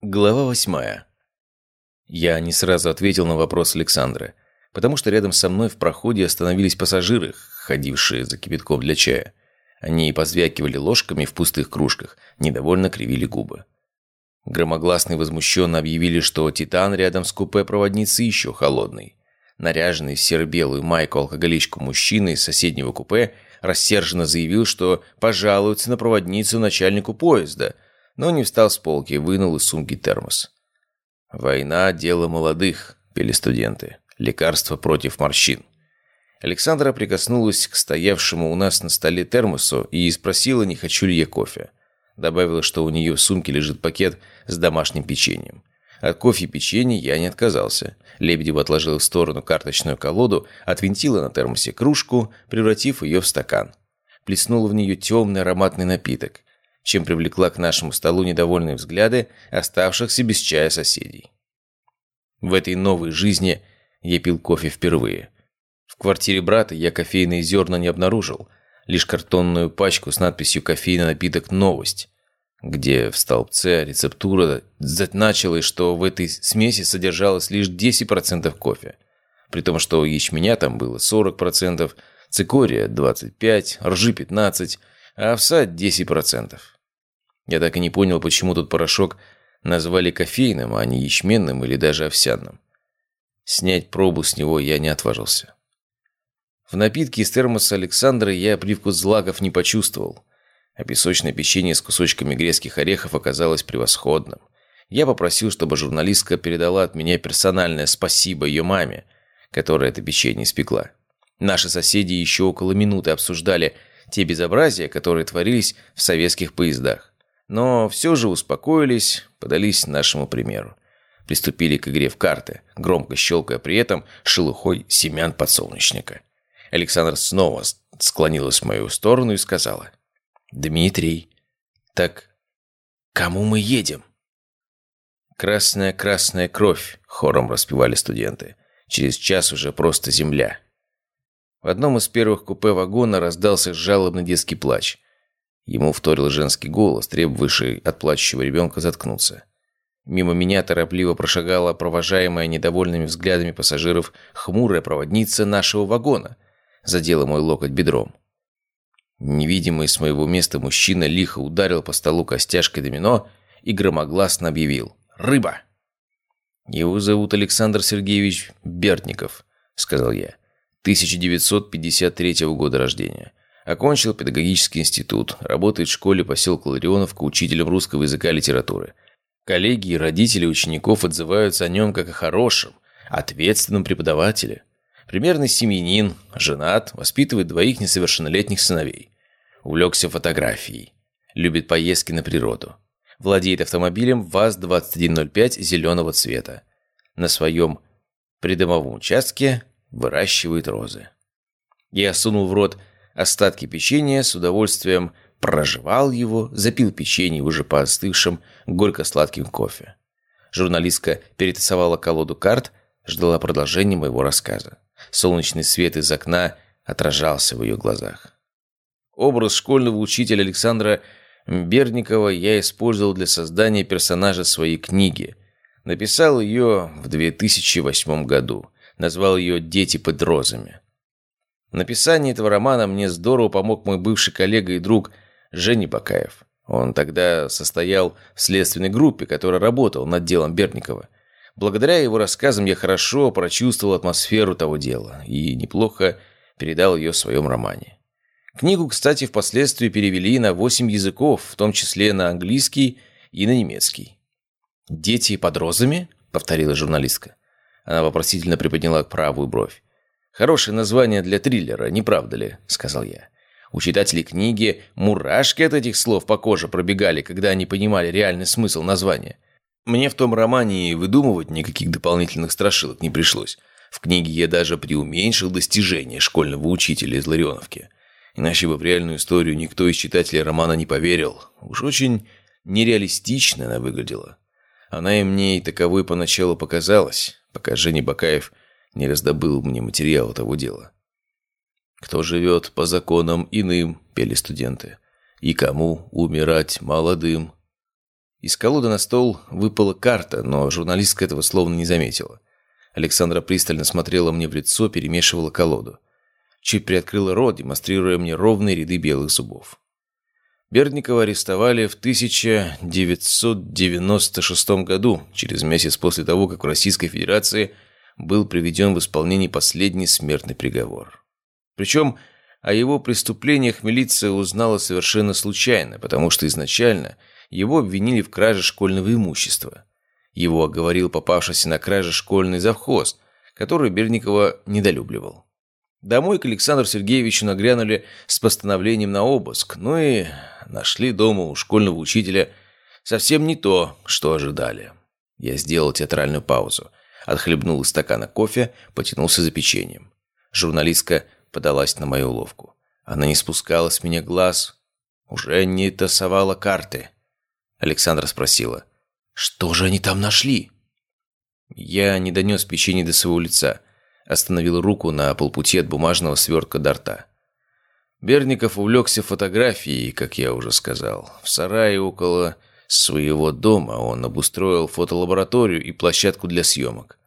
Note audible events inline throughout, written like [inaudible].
Глава восьмая. Я не сразу ответил на вопрос Александра, потому что рядом со мной в проходе остановились пассажиры, ходившие за кипятком для чая. Они позвякивали ложками в пустых кружках, недовольно кривили губы. Громогласно и возмущенно объявили, что «Титан» рядом с купе проводницы еще холодный. Наряженный в серо-белую майку-алкоголичку мужчина из соседнего купе рассерженно заявил, что пожалуется на проводницу начальнику поезда – но не встал с полки, вынул из сумки термос. «Война – дело молодых», – пели студенты. «Лекарство против морщин». Александра прикоснулась к стоявшему у нас на столе термосу и спросила, не хочу ли я кофе. Добавила, что у нее в сумке лежит пакет с домашним печеньем. От кофе и печенья я не отказался. Лебедева отложила в сторону карточную колоду, отвинтила на термосе кружку, превратив ее в стакан. Плеснула в нее темный ароматный напиток чем привлекла к нашему столу недовольные взгляды оставшихся без чая соседей. В этой новой жизни я пил кофе впервые. В квартире брата я кофейные зерна не обнаружил, лишь картонную пачку с надписью «Кофейный напиток Новость», где в столбце рецептура значилась, что в этой смеси содержалось лишь 10% кофе, при том, что ячменя там было 40%, цикория 25%, ржи 15%, а овса 10%. Я так и не понял, почему тут порошок назвали кофейным, а не ячменным или даже овсяным. Снять пробу с него я не отважился. В напитке из термоса Александра я привкус злаков не почувствовал, а песочное печенье с кусочками грецких орехов оказалось превосходным. Я попросил, чтобы журналистка передала от меня персональное спасибо ее маме, которая это печенье испекла. Наши соседи еще около минуты обсуждали те безобразия, которые творились в советских поездах. Но все же успокоились, подались нашему примеру. Приступили к игре в карты, громко щелкая при этом шелухой семян подсолнечника. Александр снова склонилась в мою сторону и сказала. «Дмитрий, так кому мы едем?» «Красная, красная кровь», — хором распевали студенты. «Через час уже просто земля». В одном из первых купе вагона раздался жалобный детский плач. Ему вторил женский голос, требовавший от плачущего ребенка заткнуться. Мимо меня торопливо прошагала провожаемая недовольными взглядами пассажиров хмурая проводница нашего вагона. Задела мой локоть бедром. Невидимый с моего места мужчина лихо ударил по столу костяшкой домино и громогласно объявил «Рыба!». «Его зовут Александр Сергеевич Бертников», — сказал я. «1953 года рождения. Окончил педагогический институт, работает в школе поселка Ларионовка учителем русского языка и литературы. Коллеги и родители учеников отзываются о нем как о хорошем, ответственном преподавателе. Примерный семьянин, женат, воспитывает двоих несовершеннолетних сыновей. Увлекся фотографией. Любит поездки на природу. Владеет автомобилем ВАЗ-2105 зеленого цвета. На своем придомовом участке выращивает розы. Я сунул в рот остатки печенья, с удовольствием прожевал его, запил печенье уже по остывшим горько-сладким кофе. Журналистка перетасовала колоду карт, ждала продолжения моего рассказа. Солнечный свет из окна отражался в ее глазах. Образ школьного учителя Александра Берникова я использовал для создания персонажа своей книги. Написал ее в 2008 году. Назвал ее «Дети под розами». В написании этого романа мне здорово помог мой бывший коллега и друг Женя Бакаев. Он тогда состоял в следственной группе, которая работала над делом Берникова. Благодаря его рассказам я хорошо прочувствовал атмосферу того дела и неплохо передал ее в своем романе. Книгу, кстати, впоследствии перевели на восемь языков, в том числе на английский и на немецкий. «Дети под розами?» — повторила журналистка. Она вопросительно приподняла правую бровь. «Хорошее название для триллера, не правда ли?» – сказал я. У читателей книги мурашки от этих слов по коже пробегали, когда они понимали реальный смысл названия. Мне в том романе и выдумывать никаких дополнительных страшилок не пришлось. В книге я даже преуменьшил достижения школьного учителя из Ларионовки. Иначе бы в реальную историю никто из читателей романа не поверил. Уж очень нереалистично она выглядела. Она и мне и таковой поначалу показалась, пока Женя Бакаев не раздобыл мне материала того дела. «Кто живет по законам иным», — пели студенты, «и кому умирать молодым». Из колоды на стол выпала карта, но журналистка этого словно не заметила. Александра пристально смотрела мне в лицо, перемешивала колоду. Чуть приоткрыла рот, демонстрируя мне ровные ряды белых зубов. Бердникова арестовали в 1996 году, через месяц после того, как в Российской Федерации был приведен в исполнение последний смертный приговор. Причем о его преступлениях милиция узнала совершенно случайно, потому что изначально его обвинили в краже школьного имущества. Его оговорил попавшийся на краже школьный завхоз, который Бердникова недолюбливал. Домой к Александру Сергеевичу нагрянули с постановлением на обыск, ну и нашли дома у школьного учителя совсем не то, что ожидали. Я сделал театральную паузу, отхлебнул из стакана кофе, потянулся за печеньем. Журналистка подалась на мою уловку. Она не спускала с меня глаз, уже не тасовала карты. Александра спросила, «Что же они там нашли?» Я не донес печенье до своего лица – остановил руку на полпути от бумажного свертка до рта. Берников увлекся фотографией, как я уже сказал. В сарае около своего дома он обустроил фотолабораторию и площадку для съемок.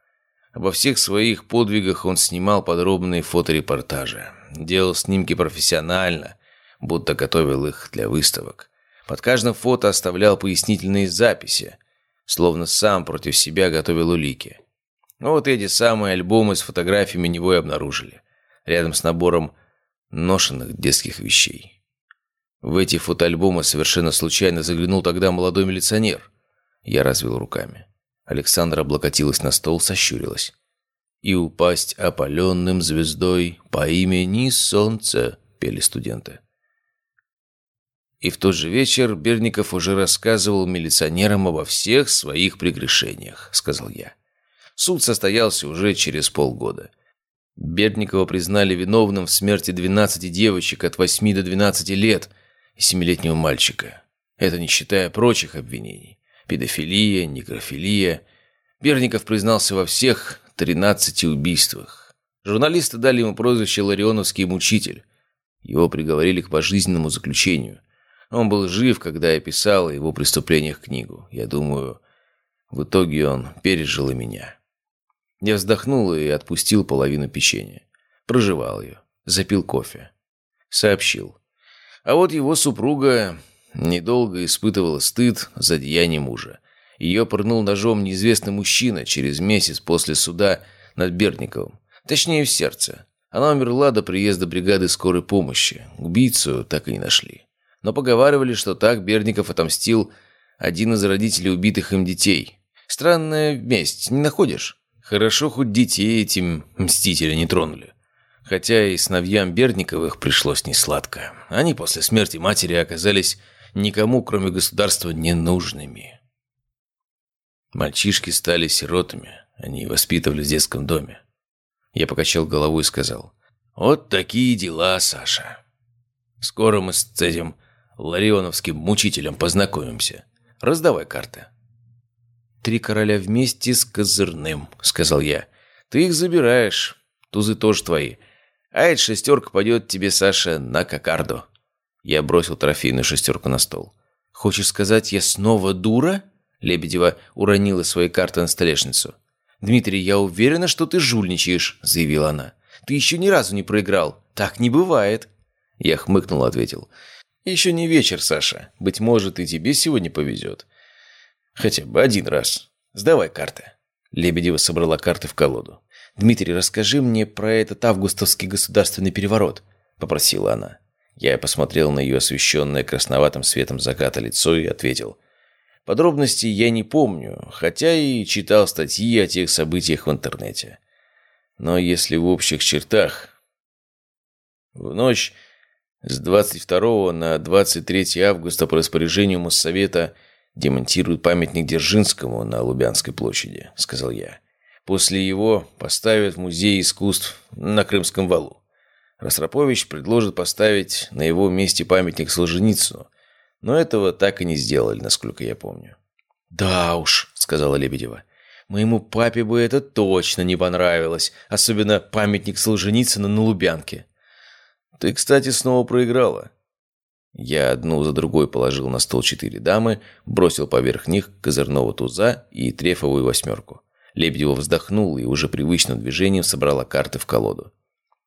Обо всех своих подвигах он снимал подробные фоторепортажи. Делал снимки профессионально, будто готовил их для выставок. Под каждым фото оставлял пояснительные записи, словно сам против себя готовил улики. Ну, вот эти самые альбомы с фотографиями него и обнаружили. Рядом с набором ношенных детских вещей. В эти фотоальбомы совершенно случайно заглянул тогда молодой милиционер. Я развел руками. Александра облокотилась на стол, сощурилась. «И упасть опаленным звездой по имени Солнце», — пели студенты. И в тот же вечер Берников уже рассказывал милиционерам обо всех своих прегрешениях, сказал я. Суд состоялся уже через полгода. Бердникова признали виновным в смерти 12 девочек от 8 до 12 лет и 7-летнего мальчика. Это не считая прочих обвинений. Педофилия, некрофилия. Бердников признался во всех 13 убийствах. Журналисты дали ему прозвище «Ларионовский мучитель». Его приговорили к пожизненному заключению. Он был жив, когда я писал о его преступлениях книгу. Я думаю, в итоге он пережил и меня. Я вздохнул и отпустил половину печенья. Прожевал ее. Запил кофе. Сообщил. А вот его супруга недолго испытывала стыд за деяние мужа. Ее пырнул ножом неизвестный мужчина через месяц после суда над Бердниковым. Точнее, в сердце. Она умерла до приезда бригады скорой помощи. Убийцу так и не нашли. Но поговаривали, что так Бердников отомстил один из родителей убитых им детей. Странная месть, не находишь? Хорошо, хоть детей этим мстители не тронули. Хотя и сыновьям Бердниковых пришлось несладко. Они после смерти матери оказались никому, кроме государства, ненужными. Мальчишки стали сиротами. Они воспитывали в детском доме. Я покачал головой и сказал, «Вот такие дела, Саша. Скоро мы с этим ларионовским мучителем познакомимся. Раздавай карты». «Три короля вместе с козырным», — сказал я. «Ты их забираешь. Тузы тоже твои. А эта шестерка пойдет тебе, Саша, на кокарду». Я бросил трофейную шестерку на стол. «Хочешь сказать, я снова дура?» Лебедева уронила свои карты на столешницу. «Дмитрий, я уверена, что ты жульничаешь», — заявила она. «Ты еще ни разу не проиграл. Так не бывает». Я хмыкнул и ответил. «Еще не вечер, Саша. Быть может, и тебе сегодня повезет. Хотя бы один раз. Сдавай карты». Лебедева собрала карты в колоду. «Дмитрий, расскажи мне про этот августовский государственный переворот», – попросила она. Я посмотрел на ее освещенное красноватым светом заката лицо и ответил. Подробностей я не помню, хотя и читал статьи о тех событиях в интернете. Но если в общих чертах... В ночь с 22 на 23 августа по распоряжению Моссовета – демонтируют памятник Дзержинскому на Лубянской площади», — сказал я. «После его поставят в Музей искусств на Крымском валу. Ростропович предложит поставить на его месте памятник Солженицыну, но этого так и не сделали, насколько я помню». «Да уж», — сказала Лебедева, — «моему папе бы это точно не понравилось, особенно памятник Солженицына на Лубянке». «Ты, кстати, снова проиграла». Я одну за другой положил на стол четыре дамы, бросил поверх них козырного туза и трефовую восьмерку. Лебедева вздохнула и уже привычным движением собрала карты в колоду.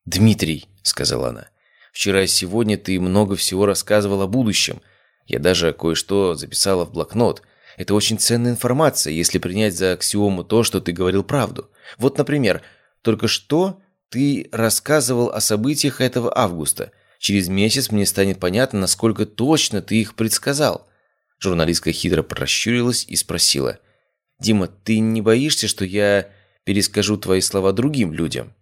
«Дмитрий», — сказала она, — «вчера и сегодня ты много всего рассказывал о будущем. Я даже кое-что записала в блокнот. Это очень ценная информация, если принять за аксиому то, что ты говорил правду. Вот, например, только что ты рассказывал о событиях этого августа. Через месяц мне станет понятно, насколько точно ты их предсказал». Журналистка хитро прощурилась и спросила. «Дима, ты не боишься, что я перескажу твои слова другим людям?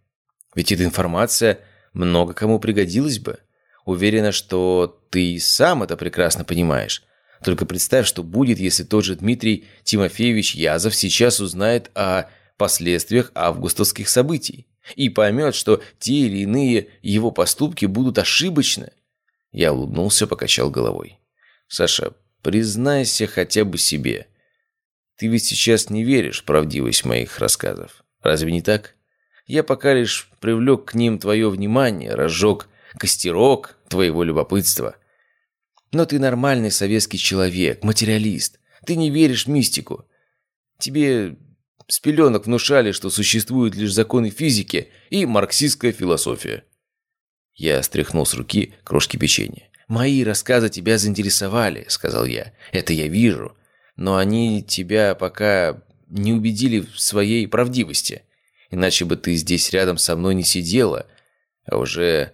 Ведь эта информация много кому пригодилась бы. Уверена, что ты сам это прекрасно понимаешь. Только представь, что будет, если тот же Дмитрий Тимофеевич Язов сейчас узнает о последствиях августовских событий и поймет, что те или иные его поступки будут ошибочны. Я улыбнулся, покачал головой. «Саша, признайся хотя бы себе. Ты ведь сейчас не веришь в правдивость моих рассказов. Разве не так? Я пока лишь привлек к ним твое внимание, разжег костерок твоего любопытства. Но ты нормальный советский человек, материалист. Ты не веришь в мистику. Тебе с пеленок внушали, что существуют лишь законы физики и марксистская философия. Я стряхнул с руки крошки печенья. «Мои рассказы тебя заинтересовали», — сказал я. «Это я вижу. Но они тебя пока не убедили в своей правдивости. Иначе бы ты здесь рядом со мной не сидела, а уже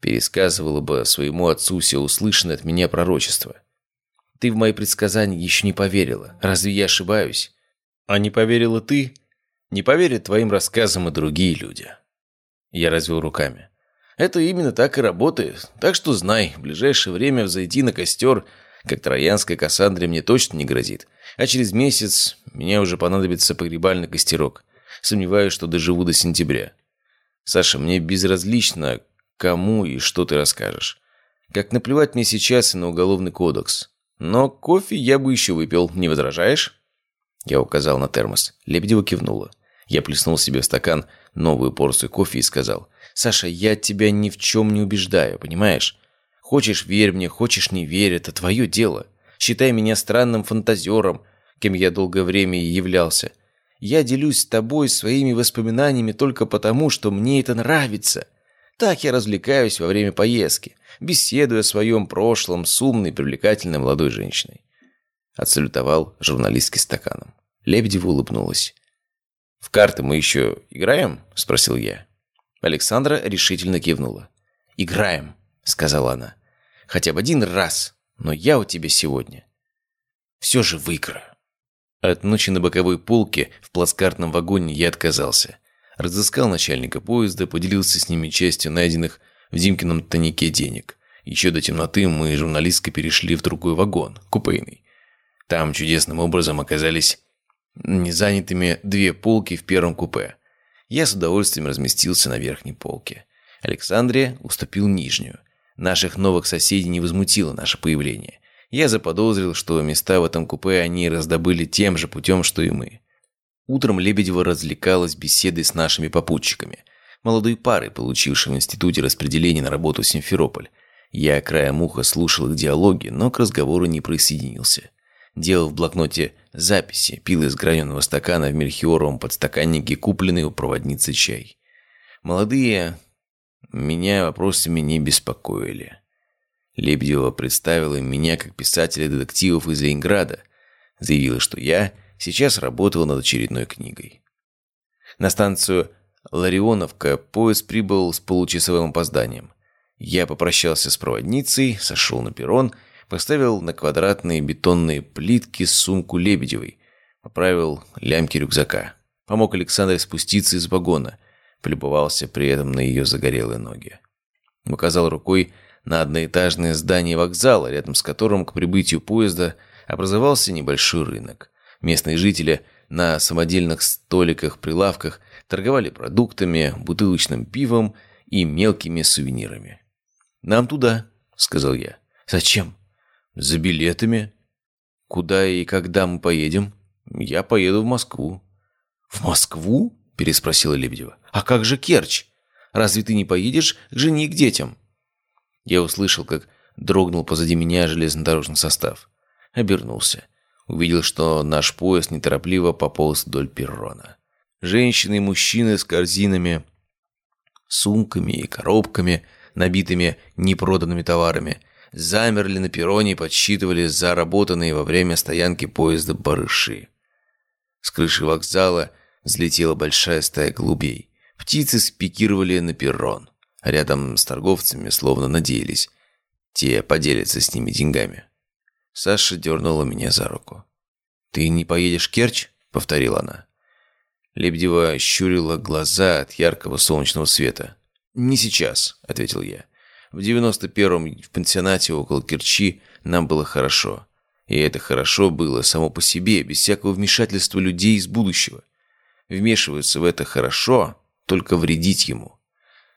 пересказывала бы своему отцу все услышанное от меня пророчество. Ты в мои предсказания еще не поверила. Разве я ошибаюсь? А не поверила ты? Не поверят твоим рассказам и другие люди. Я развел руками. Это именно так и работает. Так что знай, в ближайшее время взойти на костер, как троянской Кассандре, мне точно не грозит. А через месяц мне уже понадобится погребальный костерок. Сомневаюсь, что доживу до сентября. Саша, мне безразлично, кому и что ты расскажешь. Как наплевать мне сейчас и на уголовный кодекс. Но кофе я бы еще выпил, не возражаешь?» Я указал на термос. Лебедева кивнула. Я плеснул себе в стакан новую порцию кофе и сказал, «Саша, я тебя ни в чем не убеждаю, понимаешь? Хочешь, верь мне, хочешь, не верь, это твое дело. Считай меня странным фантазером, кем я долгое время и являлся. Я делюсь с тобой своими воспоминаниями только потому, что мне это нравится. Так я развлекаюсь во время поездки, беседуя о своем прошлом с умной, привлекательной молодой женщиной. Отсалютовал журналистский стаканом. Лебедева улыбнулась. «В карты мы еще играем?» – спросил я. Александра решительно кивнула. «Играем», – сказала она. «Хотя бы один раз, но я у тебя сегодня все же выиграю». От ночи на боковой полке в плацкартном вагоне я отказался. Разыскал начальника поезда, поделился с ними частью найденных в Димкином тайнике денег. Еще до темноты мы журналистка перешли в другой вагон, купейный. Там чудесным образом оказались незанятыми две полки в первом купе. Я с удовольствием разместился на верхней полке. Александрия уступил нижнюю. Наших новых соседей не возмутило наше появление. Я заподозрил, что места в этом купе они раздобыли тем же путем, что и мы. Утром Лебедева развлекалась беседой с нашими попутчиками. Молодой парой, получившей в институте распределение на работу в Симферополь. Я краем уха слушал их диалоги, но к разговору не присоединился. Делал в блокноте записи, пил из граненого стакана в мельхиоровом подстаканнике купленный у проводницы чай. Молодые меня вопросами не беспокоили. Лебедева представила меня как писателя детективов из Ленинграда. Заявила, что я сейчас работал над очередной книгой. На станцию Ларионовка поезд прибыл с получасовым опозданием. Я попрощался с проводницей, сошел на перрон, поставил на квадратные бетонные плитки сумку Лебедевой, поправил лямки рюкзака. Помог Александре спуститься из вагона, полюбовался при этом на ее загорелые ноги. Указал рукой на одноэтажное здание вокзала, рядом с которым к прибытию поезда образовался небольшой рынок. Местные жители на самодельных столиках-прилавках торговали продуктами, бутылочным пивом и мелкими сувенирами. «Нам туда», — сказал я. «Зачем?» «За билетами». «Куда и когда мы поедем?» «Я поеду в Москву». «В Москву?» – переспросила Лебедева. «А как же Керчь? Разве ты не поедешь к жене и к детям?» Я услышал, как дрогнул позади меня железнодорожный состав. Обернулся. Увидел, что наш поезд неторопливо пополз вдоль перрона. Женщины и мужчины с корзинами, сумками и коробками, набитыми непроданными товарами, замерли на перроне и подсчитывали заработанные во время стоянки поезда барыши. С крыши вокзала взлетела большая стая голубей. Птицы спикировали на перрон. Рядом с торговцами словно надеялись. Те поделятся с ними деньгами. Саша дернула меня за руку. «Ты не поедешь в Керчь?» — повторила она. Лебедева щурила глаза от яркого солнечного света. «Не сейчас», — ответил я. «В девяносто первом в пансионате около Керчи нам было хорошо. И это хорошо было само по себе, без всякого вмешательства людей из будущего. Вмешиваться в это хорошо, только вредить ему.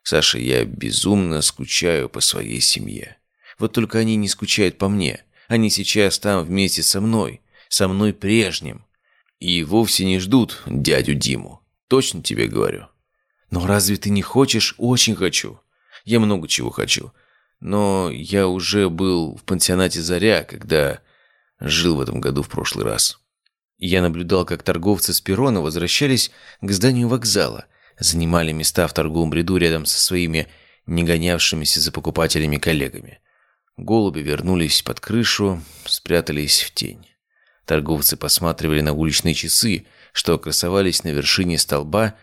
Саша, я безумно скучаю по своей семье. Вот только они не скучают по мне. Они сейчас там вместе со мной, со мной прежним. И вовсе не ждут дядю Диму. Точно тебе говорю. Но разве ты не хочешь? Очень хочу. Я много чего хочу. Но я уже был в пансионате «Заря», когда жил в этом году в прошлый раз. Я наблюдал, как торговцы с перрона возвращались к зданию вокзала, занимали места в торговом ряду рядом со своими не гонявшимися за покупателями коллегами. Голуби вернулись под крышу, спрятались в тень. Торговцы посматривали на уличные часы, что красовались на вершине столба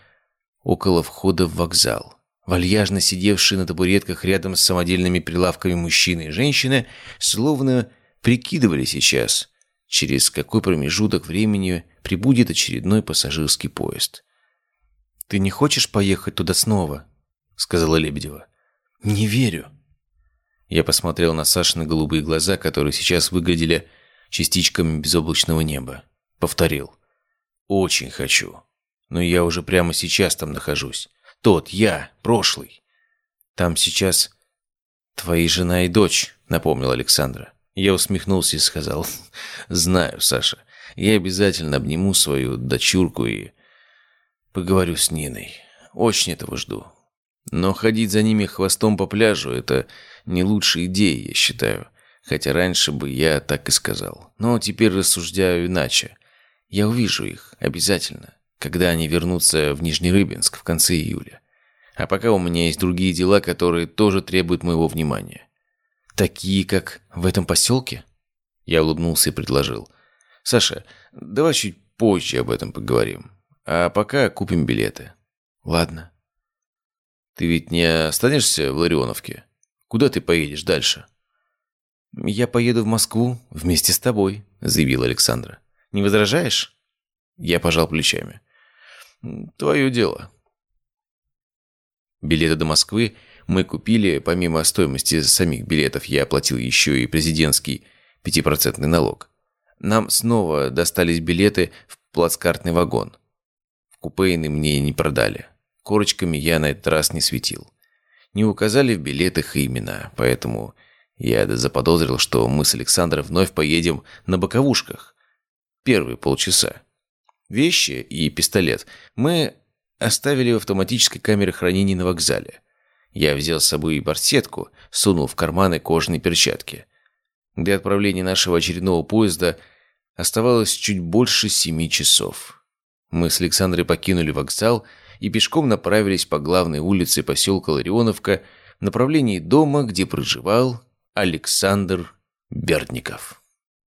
около входа в вокзал. Вальяжно сидевшие на табуретках рядом с самодельными прилавками мужчины и женщины словно прикидывали сейчас, через какой промежуток времени прибудет очередной пассажирский поезд. «Ты не хочешь поехать туда снова?» — сказала Лебедева. «Не верю», я посмотрел на Сашины голубые глаза, которые сейчас выглядели частичками безоблачного неба. Повторил. «Очень хочу. Но я уже прямо сейчас там нахожусь. Тот, я, прошлый. Там сейчас твои жена и дочь», — напомнил Александра. Я усмехнулся и сказал. [laughs] «Знаю, Саша. Я обязательно обниму свою дочурку и поговорю с Ниной. Очень этого жду. Но ходить за ними хвостом по пляжу — это не лучшая идея, я считаю. Хотя раньше бы я так и сказал. Но теперь рассуждаю иначе. Я увижу их, обязательно, когда они вернутся в Нижнерыбинск в конце июля. А пока у меня есть другие дела, которые тоже требуют моего внимания. Такие, как в этом поселке? Я улыбнулся и предложил. Саша, давай чуть позже об этом поговорим. А пока купим билеты. Ладно. Ты ведь не останешься в Ларионовке? Куда ты поедешь дальше?» «Я поеду в Москву вместе с тобой», — заявила Александра. «Не возражаешь?» Я пожал плечами. «Твое дело». Билеты до Москвы мы купили, помимо стоимости самих билетов, я оплатил еще и президентский пятипроцентный налог. Нам снова достались билеты в плацкартный вагон. В купейный мне не продали. Корочками я на этот раз не светил не указали в билетах имена, поэтому я заподозрил, что мы с Александром вновь поедем на боковушках. Первые полчаса. Вещи и пистолет мы оставили в автоматической камере хранения на вокзале. Я взял с собой и барсетку, сунул в карманы кожаные перчатки. Для отправления нашего очередного поезда оставалось чуть больше семи часов. Мы с Александрой покинули вокзал и пешком направились по главной улице поселка Ларионовка в направлении дома, где проживал Александр Бердников.